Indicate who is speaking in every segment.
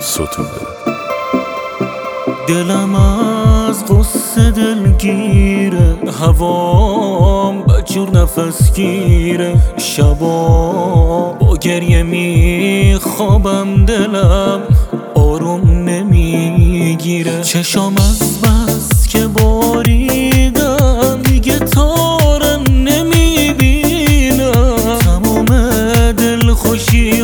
Speaker 1: ستوده
Speaker 2: دلم از قصه دلگیره. هوام بچور نفس گیره. شبا با گریه میخوابم دلم. آروم نمی‌گیره. چشام از بس که باری دیگه تارم نمی‌بینم. تمام دل خوشی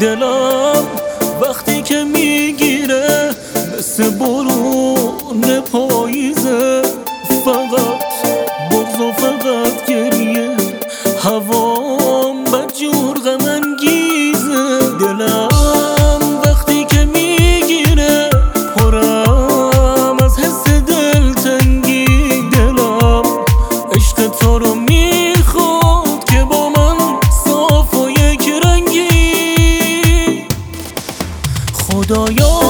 Speaker 2: دلم وقتی که می‌گیره مثل برون پاییزه فقط بغض و فقط گریه هوا 多忧